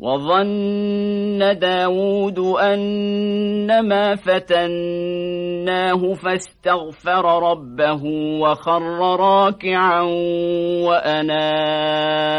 وظن داود أنما فتناه فاستغفر ربه وخر راكعا وأناب.